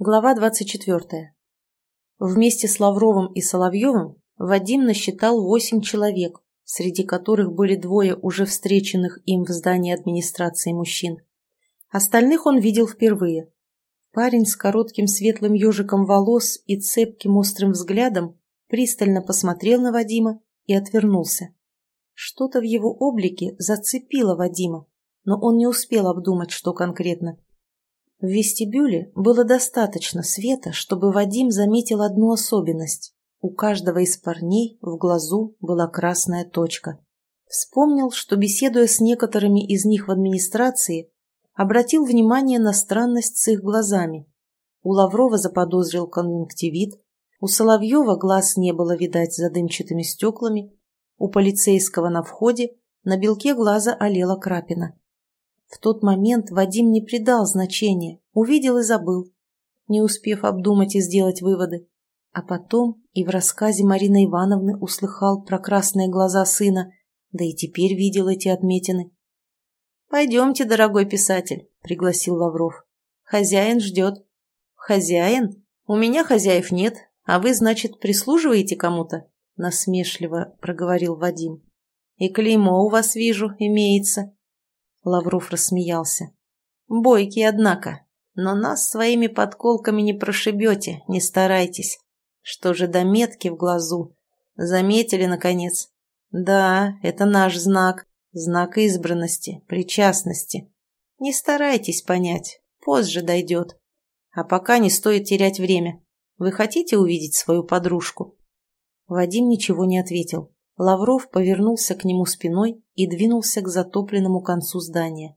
Глава 24. Вместе с Лавровым и Соловьевым Вадим насчитал восемь человек, среди которых были двое уже встреченных им в здании администрации мужчин. Остальных он видел впервые. Парень с коротким светлым ежиком волос и цепким острым взглядом пристально посмотрел на Вадима и отвернулся. Что-то в его облике зацепило Вадима, но он не успел обдумать, что конкретно. В вестибюле было достаточно света, чтобы Вадим заметил одну особенность. У каждого из парней в глазу была красная точка. Вспомнил, что, беседуя с некоторыми из них в администрации, обратил внимание на странность с их глазами. У Лаврова заподозрил конъюнктивит, у Соловьева глаз не было видать за дымчатыми стеклами, у полицейского на входе на белке глаза олела крапина. В тот момент Вадим не придал значения, увидел и забыл, не успев обдумать и сделать выводы. А потом и в рассказе Марины Ивановны услыхал про красные глаза сына, да и теперь видел эти отметины. «Пойдемте, дорогой писатель», — пригласил Лавров. «Хозяин ждет». «Хозяин? У меня хозяев нет, а вы, значит, прислуживаете кому-то?» — насмешливо проговорил Вадим. «И клеймо у вас, вижу, имеется». Лавров рассмеялся. «Бойкий, однако. Но нас своими подколками не прошибете, не старайтесь. Что же до метки в глазу? Заметили, наконец? Да, это наш знак. Знак избранности, причастности. Не старайтесь понять, позже дойдет. А пока не стоит терять время. Вы хотите увидеть свою подружку?» Вадим ничего не ответил. Лавров повернулся к нему спиной и двинулся к затопленному концу здания.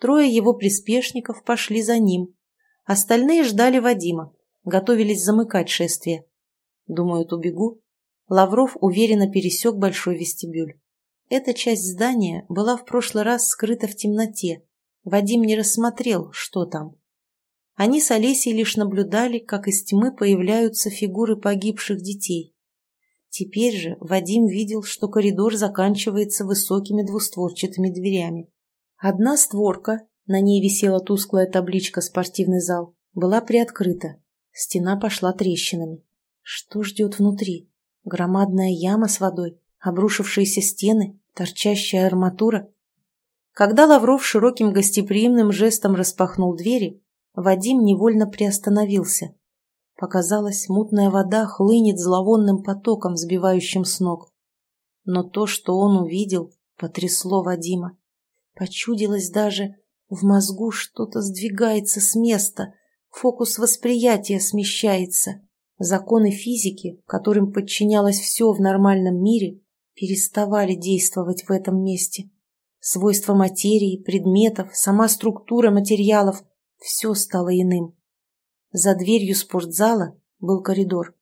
Трое его приспешников пошли за ним. Остальные ждали Вадима, готовились замыкать шествие. Думают, убегу? Лавров уверенно пересек большой вестибюль. Эта часть здания была в прошлый раз скрыта в темноте. Вадим не рассмотрел, что там. Они с Олесей лишь наблюдали, как из тьмы появляются фигуры погибших детей. Теперь же Вадим видел, что коридор заканчивается высокими двустворчатыми дверями. Одна створка, на ней висела тусклая табличка «Спортивный зал», была приоткрыта. Стена пошла трещинами. Что ждет внутри? Громадная яма с водой, обрушившиеся стены, торчащая арматура. Когда Лавров широким гостеприимным жестом распахнул двери, Вадим невольно приостановился. Показалось, мутная вода хлынет зловонным потоком, сбивающим с ног. Но то, что он увидел, потрясло Вадима. Почудилось даже, в мозгу что-то сдвигается с места, фокус восприятия смещается. Законы физики, которым подчинялось все в нормальном мире, переставали действовать в этом месте. Свойства материи, предметов, сама структура материалов – все стало иным. За дверью спортзала был коридор.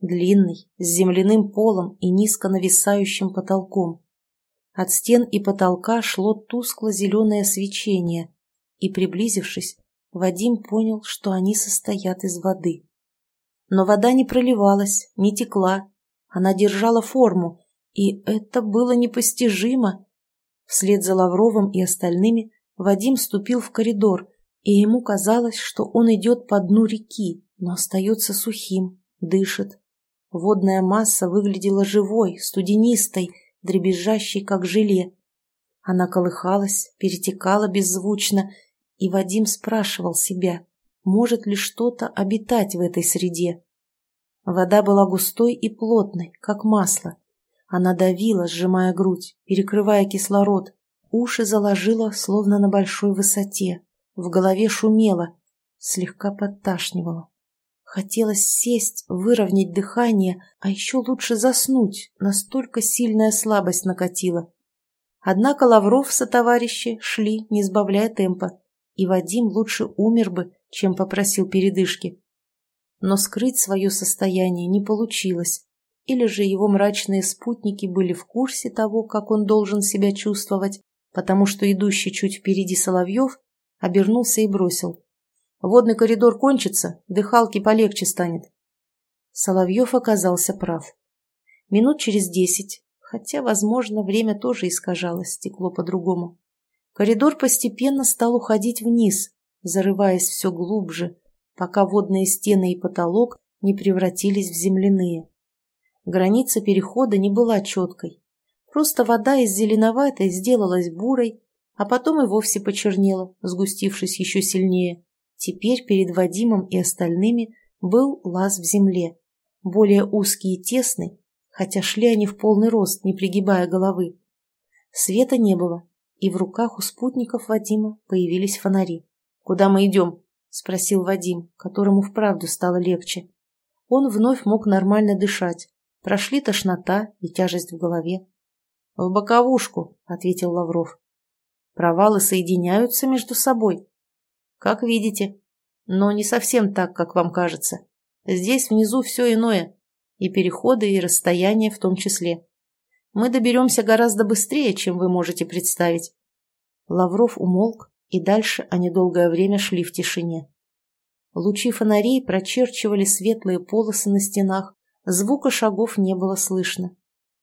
Длинный, с земляным полом и низко нависающим потолком. От стен и потолка шло тускло-зеленое свечение, и, приблизившись, Вадим понял, что они состоят из воды. Но вода не проливалась, не текла, она держала форму, и это было непостижимо. Вслед за Лавровым и остальными Вадим ступил в коридор, и ему казалось, что он идет по дну реки, но остается сухим, дышит. Водная масса выглядела живой, студенистой, дребезжащей, как желе. Она колыхалась, перетекала беззвучно, и Вадим спрашивал себя, может ли что-то обитать в этой среде. Вода была густой и плотной, как масло. Она давила, сжимая грудь, перекрывая кислород, уши заложила, словно на большой высоте. В голове шумело, слегка подташнивало. Хотелось сесть, выровнять дыхание, а еще лучше заснуть, настолько сильная слабость накатила. Однако Лавров товарищи шли, не сбавляя темпа, и Вадим лучше умер бы, чем попросил передышки. Но скрыть свое состояние не получилось, или же его мрачные спутники были в курсе того, как он должен себя чувствовать, потому что идущий чуть впереди Соловьев обернулся и бросил. «Водный коридор кончится, дыхалки полегче станет». Соловьев оказался прав. Минут через десять, хотя, возможно, время тоже искажалось, стекло по-другому. Коридор постепенно стал уходить вниз, зарываясь все глубже, пока водные стены и потолок не превратились в земляные. Граница перехода не была четкой. Просто вода из зеленоватой сделалась бурой, а потом и вовсе почернела, сгустившись еще сильнее. Теперь перед Вадимом и остальными был лаз в земле, более узкий и тесный, хотя шли они в полный рост, не пригибая головы. Света не было, и в руках у спутников Вадима появились фонари. «Куда мы идем?» – спросил Вадим, которому вправду стало легче. Он вновь мог нормально дышать. Прошли тошнота и тяжесть в голове. «В боковушку», — ответил Лавров. «Провалы соединяются между собой?» «Как видите. Но не совсем так, как вам кажется. Здесь внизу все иное. И переходы, и расстояния в том числе. Мы доберемся гораздо быстрее, чем вы можете представить». Лавров умолк, и дальше они долгое время шли в тишине. Лучи фонарей прочерчивали светлые полосы на стенах, звука шагов не было слышно.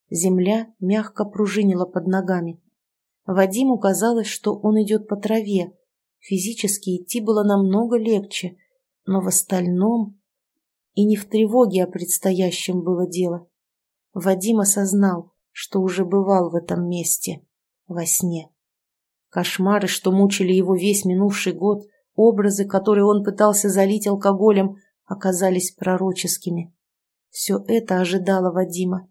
Земля мягко пружинила под ногами. Вадиму казалось, что он идет по траве. Физически идти было намного легче, но в остальном... И не в тревоге о предстоящем было дело. Вадим осознал, что уже бывал в этом месте, во сне. Кошмары, что мучили его весь минувший год, Образы, которые он пытался залить алкоголем, оказались пророческими. Все это ожидало Вадима.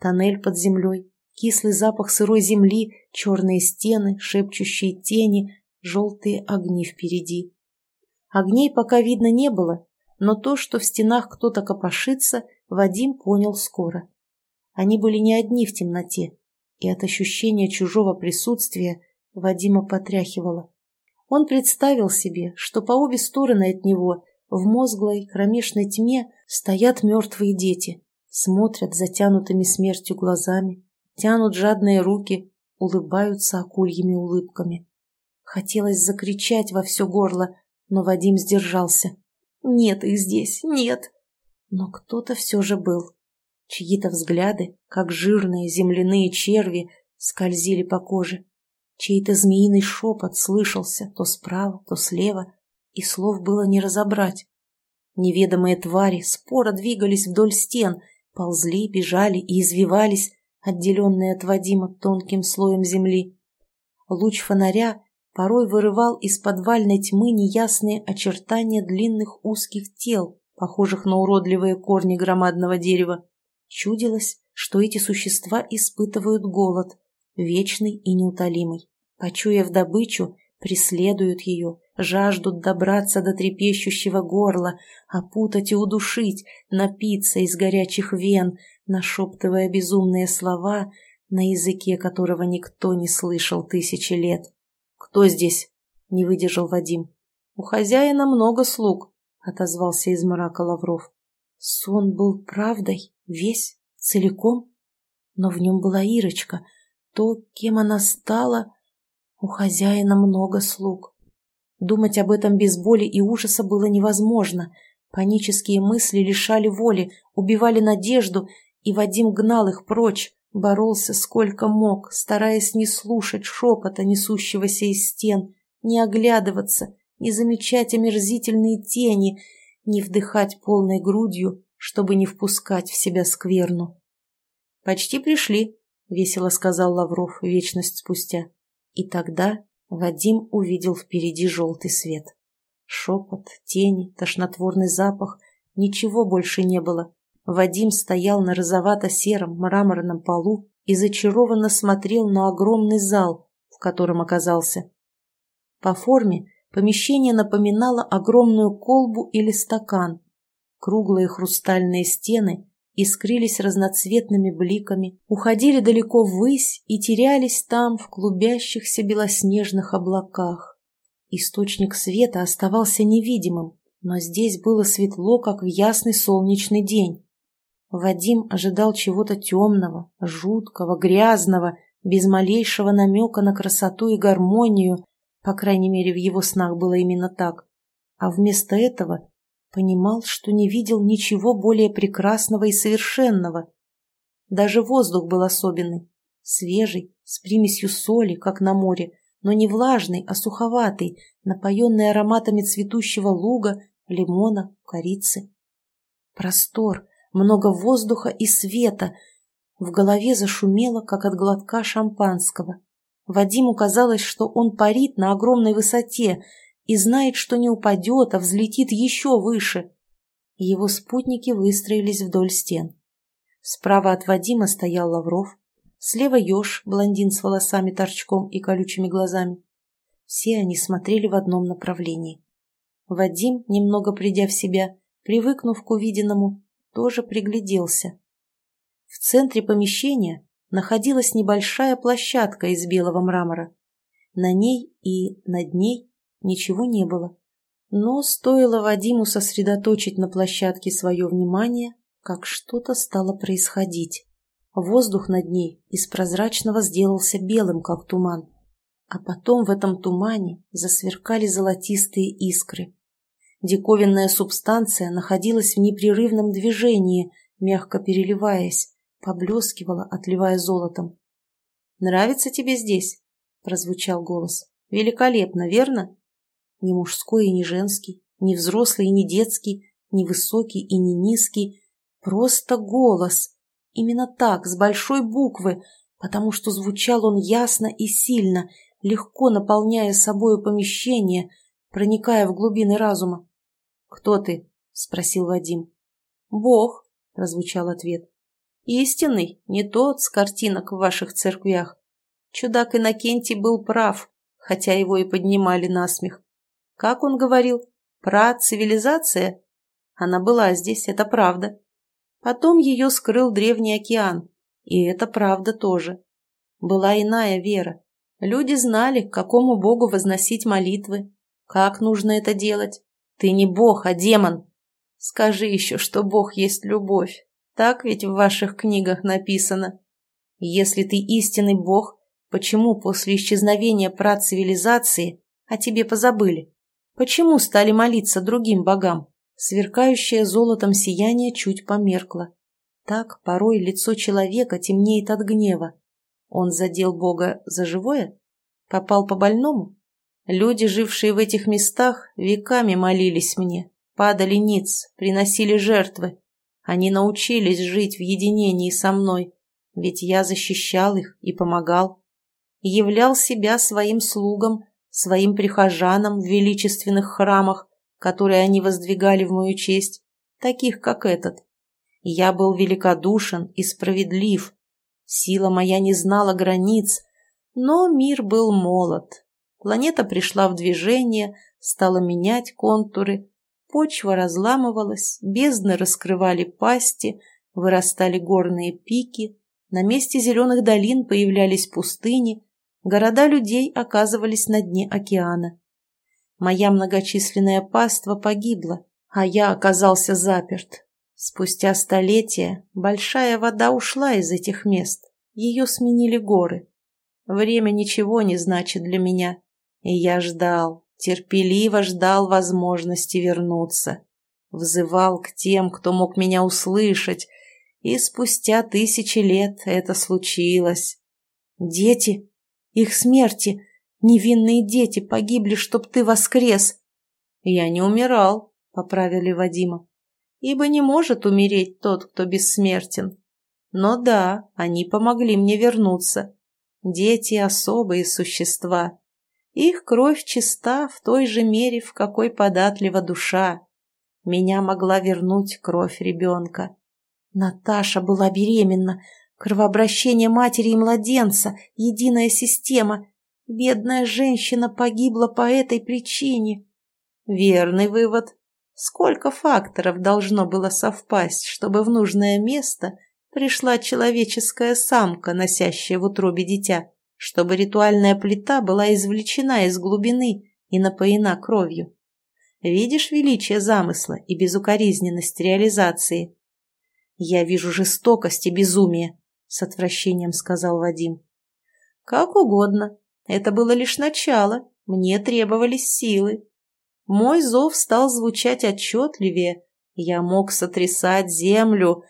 Тоннель под землей, кислый запах сырой земли, черные стены, шепчущие тени, желтые огни впереди. Огней пока видно не было, но то, что в стенах кто-то копошится, Вадим понял скоро. Они были не одни в темноте, и от ощущения чужого присутствия Вадима потряхивало. Он представил себе, что по обе стороны от него в мозглой кромешной тьме стоят мертвые дети, смотрят затянутыми смертью глазами, тянут жадные руки, улыбаются акульями улыбками. Хотелось закричать во все горло, но Вадим сдержался. «Нет их здесь, нет!» Но кто-то все же был. Чьи-то взгляды, как жирные земляные черви, скользили по коже. Чей-то змеиный шепот слышался то справа, то слева, и слов было не разобрать. Неведомые твари споро двигались вдоль стен, ползли, бежали и извивались, отделенные от Вадима тонким слоем земли. Луч фонаря порой вырывал из подвальной тьмы неясные очертания длинных узких тел, похожих на уродливые корни громадного дерева. Чудилось, что эти существа испытывают голод, вечный и неутолимый. Почуяв добычу, преследуют ее, жаждут добраться до трепещущего горла, опутать и удушить, напиться из горячих вен, нашептывая безумные слова, на языке которого никто не слышал тысячи лет. «Кто здесь?» — не выдержал Вадим. «У хозяина много слуг», — отозвался из мрака Лавров. Сон был правдой, весь, целиком, но в нем была Ирочка, то, кем она стала, у хозяина много слуг. Думать об этом без боли и ужаса было невозможно. Панические мысли лишали воли, убивали надежду, и Вадим гнал их прочь, боролся сколько мог, стараясь не слушать шепота, несущегося из стен, не оглядываться, не замечать омерзительные тени, не вдыхать полной грудью, чтобы не впускать в себя скверну. «Почти пришли», — весело сказал Лавров вечность спустя. И тогда Вадим увидел впереди желтый свет. Шепот, тени, тошнотворный запах. Ничего больше не было. Вадим стоял на розовато-сером мраморном полу и зачарованно смотрел на огромный зал, в котором оказался. По форме помещение напоминало огромную колбу или стакан. Круглые хрустальные стены искрились разноцветными бликами, уходили далеко ввысь и терялись там в клубящихся белоснежных облаках. Источник света оставался невидимым, но здесь было светло, как в ясный солнечный день. Вадим ожидал чего-то темного, жуткого, грязного, без малейшего намека на красоту и гармонию, по крайней мере, в его снах было именно так. А вместо этого Понимал, что не видел ничего более прекрасного и совершенного. Даже воздух был особенный. Свежий, с примесью соли, как на море, но не влажный, а суховатый, напоенный ароматами цветущего луга, лимона, корицы. Простор, много воздуха и света. В голове зашумело, как от глотка шампанского. Вадиму казалось, что он парит на огромной высоте и знает, что не упадет, а взлетит еще выше. Его спутники выстроились вдоль стен. Справа от Вадима стоял Лавров, слева еж, блондин с волосами торчком и колючими глазами. Все они смотрели в одном направлении. Вадим, немного придя в себя, привыкнув к увиденному, тоже пригляделся. В центре помещения находилась небольшая площадка из белого мрамора. На ней и над ней ничего не было. Но стоило Вадиму сосредоточить на площадке свое внимание, как что-то стало происходить. Воздух над ней из прозрачного сделался белым, как туман. А потом в этом тумане засверкали золотистые искры. Диковинная субстанция находилась в непрерывном движении, мягко переливаясь, поблескивала, отливая золотом. «Нравится тебе здесь?» — прозвучал голос. «Великолепно, верно?» Ни мужской и ни женский, ни взрослый и ни детский, ни высокий и ни низкий. Просто голос. Именно так, с большой буквы, потому что звучал он ясно и сильно, легко наполняя собою помещение, проникая в глубины разума. «Кто ты?» — спросил Вадим. «Бог», — прозвучал ответ. «Истинный, не тот с картинок в ваших церквях. Чудак Иннокентий был прав, хотя его и поднимали на смех. Как он говорил? Про цивилизация? Она была здесь, это правда. Потом ее скрыл древний океан, и это правда тоже. Была иная вера. Люди знали, к какому богу возносить молитвы, как нужно это делать. Ты не бог, а демон. Скажи еще, что бог есть любовь. Так ведь в ваших книгах написано. Если ты истинный бог, почему после исчезновения працивилизации о тебе позабыли? Почему стали молиться другим богам? Сверкающее золотом сияние чуть померкло. Так порой лицо человека темнеет от гнева. Он задел Бога за живое? Попал по больному? Люди, жившие в этих местах, веками молились мне, падали ниц, приносили жертвы. Они научились жить в единении со мной, ведь я защищал их и помогал. Являл себя своим слугам, своим прихожанам в величественных храмах, которые они воздвигали в мою честь, таких, как этот. Я был великодушен и справедлив. Сила моя не знала границ, но мир был молод, Планета пришла в движение, стала менять контуры, почва разламывалась, бездны раскрывали пасти, вырастали горные пики, на месте зеленых долин появлялись пустыни, города людей оказывались на дне океана. Моя многочисленная паства погибла, а я оказался заперт. Спустя столетия большая вода ушла из этих мест, ее сменили горы. Время ничего не значит для меня. И я ждал, терпеливо ждал возможности вернуться. Взывал к тем, кто мог меня услышать, и спустя тысячи лет это случилось. Дети, их смерти, невинные дети погибли, чтоб ты воскрес. Я не умирал, поправили Вадима, ибо не может умереть тот, кто бессмертен. Но да, они помогли мне вернуться. Дети — особые существа, их кровь чиста в той же мере, в какой податлива душа. Меня могла вернуть кровь ребенка. Наташа была беременна. Кровообращение матери и младенца, единая система. Бедная женщина погибла по этой причине. Верный вывод. Сколько факторов должно было совпасть, чтобы в нужное место пришла человеческая самка, носящая в утробе дитя? чтобы ритуальная плита была извлечена из глубины и напоена кровью. Видишь величие замысла и безукоризненность реализации? Я вижу жестокость и безумие, с отвращением сказал Вадим. Как угодно. Это было лишь начало. Мне требовались силы. Мой зов стал звучать отчетливее. Я мог сотрясать землю.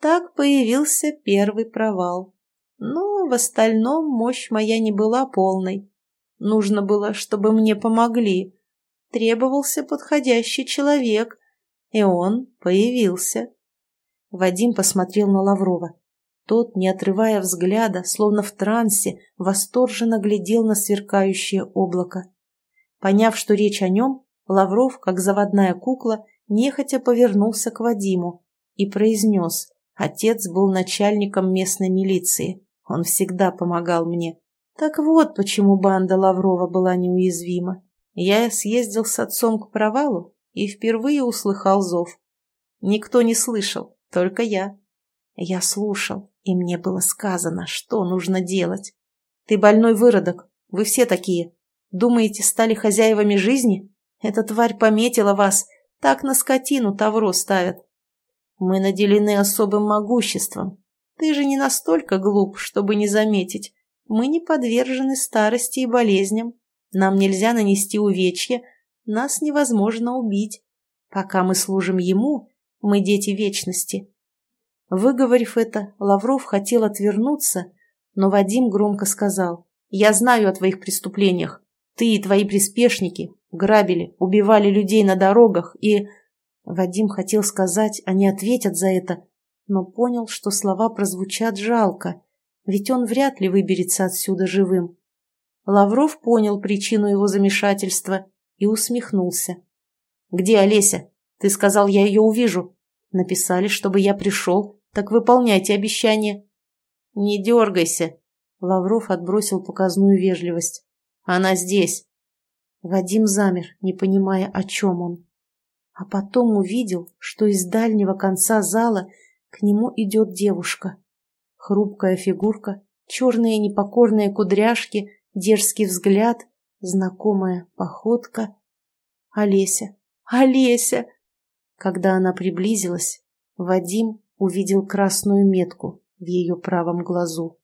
Так появился первый провал. Но в остальном мощь моя не была полной. Нужно было, чтобы мне помогли. требовался подходящий человек, и он появился. Вадим посмотрел на Лаврова. Тот, не отрывая взгляда, словно в трансе, восторженно глядел на сверкающее облако. Поняв, что речь о нем, Лавров, как заводная кукла, нехотя повернулся к Вадиму и произнес. Отец был начальником местной милиции. Он всегда помогал мне. Так вот, почему банда Лаврова была неуязвима. Я съездил с отцом к провалу и впервые услыхал зов. Никто не слышал, только я. Я слушал, и мне было сказано, что нужно делать. Ты больной выродок, вы все такие. Думаете, стали хозяевами жизни? Эта тварь пометила вас, так на скотину тавро ставят. Мы наделены особым могуществом. Ты же не настолько глуп, чтобы не заметить. Мы не подвержены старости и болезням. Нам нельзя нанести увечья, нас невозможно убить. Пока мы служим ему, мы дети вечности. Выговорив это, Лавров хотел отвернуться, но Вадим громко сказал, «Я знаю о твоих преступлениях. Ты и твои приспешники грабили, убивали людей на дорогах и...» Вадим хотел сказать, они ответят за это, но понял, что слова прозвучат жалко, ведь он вряд ли выберется отсюда живым. Лавров понял причину его замешательства и усмехнулся. «Где Олеся? Ты сказал, я ее увижу. Написали, чтобы я пришел, так выполняйте обещание». «Не дергайся», — Лавров отбросил показную вежливость. «Она здесь». Вадим замер, не понимая, о чем он. А потом увидел, что из дальнего конца зала к нему идет девушка. Хрупкая фигурка, черные непокорные кудряшки, дерзкий взгляд, знакомая походка. Олеся! Олеся! Когда она приблизилась, Вадим увидел красную метку в ее правом глазу.